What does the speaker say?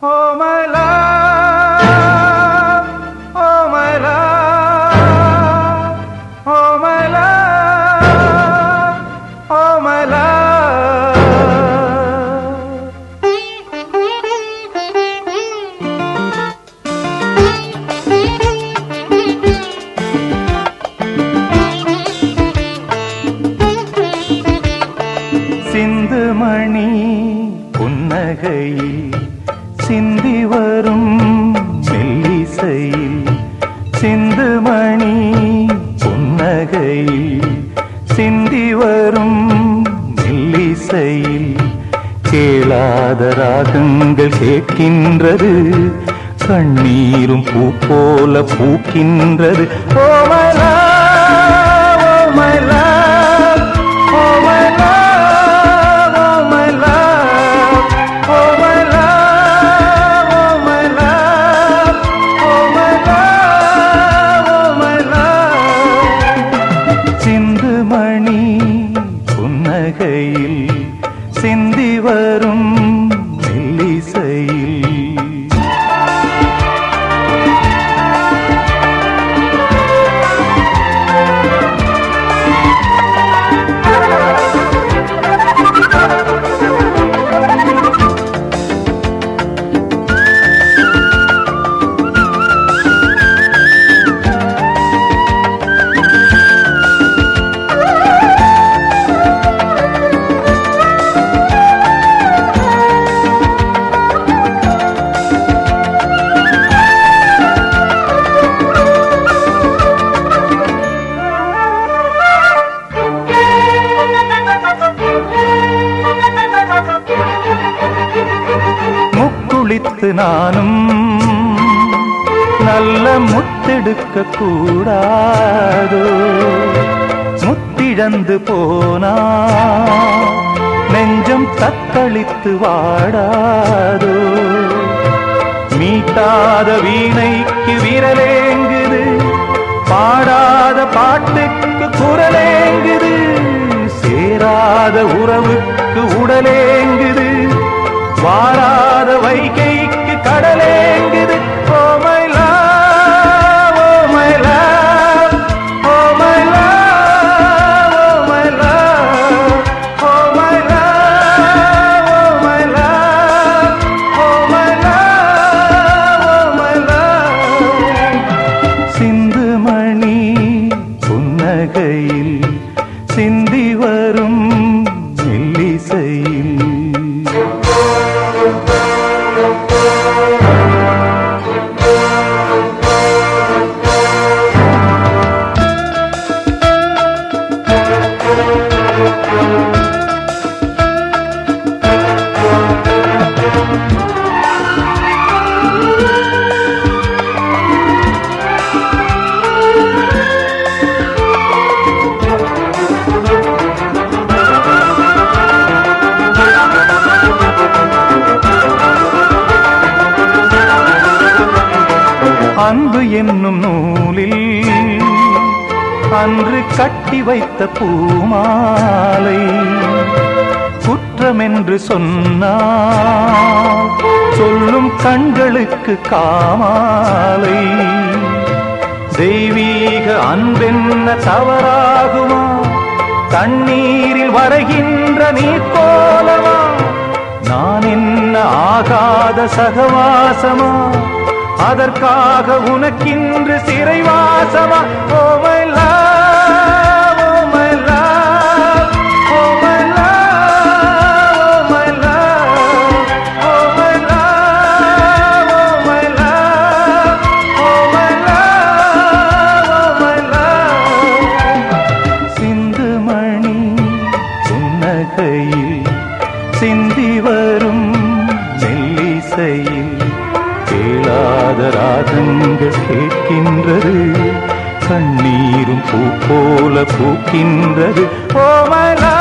Oh my love, oh my love, oh my love, oh my love. சிந்து மணி புன்னகையில் சிந்தி வரும் மெல்லிசையில் சிந்து மணி புன்னகையில் சிந்தி வரும் மெல்லிசையில். கேளாத ராகங்கள் கேட்கின்றது கண்ணீரும் பூ போல பூக்கின்றது. ஓமலா முக்குளித்து நானும் நல்ல முத்தெடுக்க கூடாது. முத்திழந்து போனா நெஞ்சம் தத்தளித்து வாடாது. மீட்டாத வீணைக்கு விரலேங்குது பாடாத பாட்டுக்கு குரலேங்குது சேராத உறவுக்கு உடலேங்குது வாராத வைகை அன்பு என்னும் நூலில் அன்று கட்டி வைத்த பூமாலை குற்றமென்று சொன்னால் சொல்லும் கண்களுக்கு காமாலை. தெய்வீக அன்பென்ன தவறாகுமா? தண்ணீரில் வரைகின்ற நீர் போலவா நான் என்ன ஆகாத சகவாசமா? அதற்காக உனக்கின்று சிறைவாசமா? ஓ ராதராகங்கள் கேட்கின்றது. கண்ணீரும் பூ போல பூக்கின்றது. ஓமலா